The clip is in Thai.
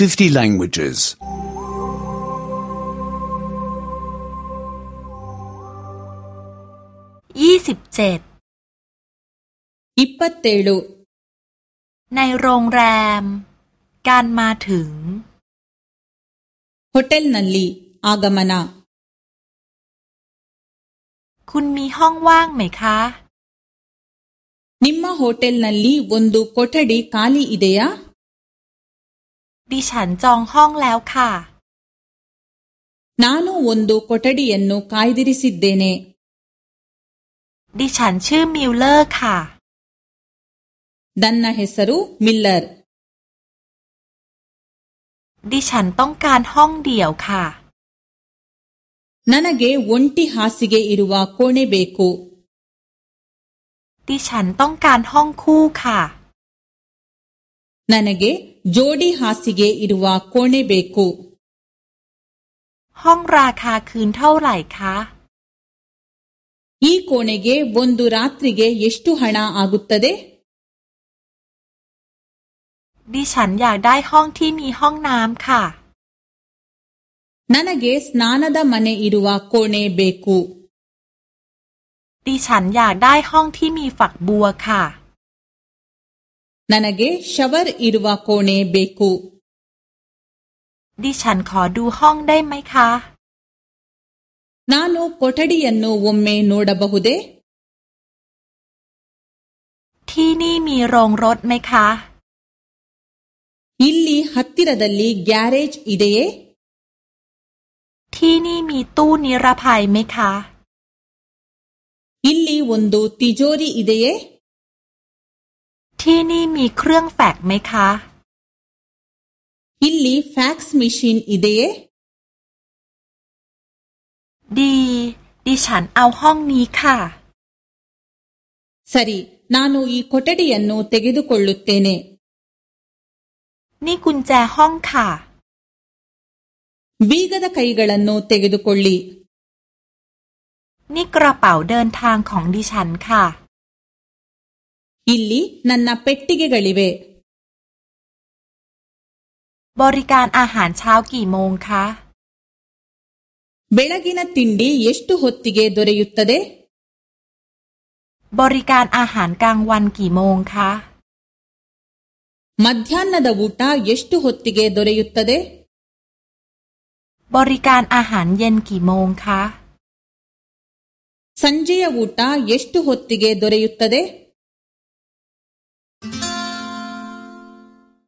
50 languages. 27ล7ในโรงแรม การมาถึงโฮเทลนัลลีอากามนา คุณมีห้องว่างไหมคะ นิมมาโฮเทลนัลลีวันดูโคทดีคาลีอิเดียดิฉันจองห้องแล้วค่ะนานูวันดูคอตเตอรีอันนูคายดิริสิดเดเนดิฉันชื่อมิลเลอร์ค่ะดันนาเฮสรูมิลเลอร์ดิฉันต้องการห้องเดี่ยวค่ะนันเกวันที่ฮาสิเกอิรุวาโคเนเบโกดิฉันต้องการห้องคู่ค่ะ ನನಗೆ ಜೋಡಿ ಹಾಸಿಗೆ ಇರುವ ಕೋಣೆ ಬೇಕು ห้องราคาคืนเท่าไหร่คะ ಈ ಕೋಣೆಗೆ ಒಂದು ರಾತ್ರಿಗೆ ಎಷ್ಟು นาอากุตเ ದ ೆดิฉันอยากได้ห้องที่มีห้องน้ำค่ะนั ನನಗೆ ಸ า ನ ಾ ನ ม ಮನೆ ಇರುವ ಕ ೋ ಣ นเบ ಕ ูดิฉันอยากได้ห้องที่มีฝักบัวค่ะ ನನಗೆ ಶವರ್ ಇರುವ ಕೋಣೆ ಬೇಕು ดิฉันขอดูห้องได้ไหมคะ ನಾನು ಕೊಠಡಿಯನ್ನು ಒಮ್ಮೆ ನೋಡಬಹುದೇ ที่นี่มีโรงรถไหมคะ ಇಲ್ಲಿ ಹತ್ತಿರದಲ್ಲಿ ಗ್ಯಾರೇಜ್ ಇದೆಯೇ ที่นี่มีตู้นิรภัยไหมคะ ಇಲ್ಲಿ ಒಂದು ತಿಜೋರಿ ಇದೆಯೇ ที่นี่มีเครื่องแฟกไหมคะอิลลีแฟกซ์มิชินอิเดะดี ดิฉันเอาห้องนี้ค่ะสรีนานูอีโคเตดิอันโนเตกิดุกลุตเตเนนี่กุญแจห้องค่ะ วีกดะไกกลันโนเตกิดุกลี นี่กระเป๋าเดินทางของดิฉันค่ะ ಇಲ್ಲಿ ನನ್ನ ಪೆಟ್ಟಿಗೆಗಳಿವೆ บริการอาหารเช้ากี่โมงคะ ಬೆಳಗಿನ ತಿಂಡಿ ಎಷ್ಟು ಹೊತ್ತಿಗೆ ದೊರೆಯುತ್ತದೆ บริการอาหารกลางวันกี่โมงคะ ಮಧ್ಯಾಹ್ನದ ಊಟ ಎಷ್ಟು ಹೊತ್ತಿಗೆ ದೊರೆಯುತ್ತದೆ บริการอาหารเย็นกี่โมงคะ ಸಂಜೆಯ ಊಟ ಎಷ್ಟು ಹೊತ್ತಿಗೆ ದೊರೆಯುತ್ತದೆ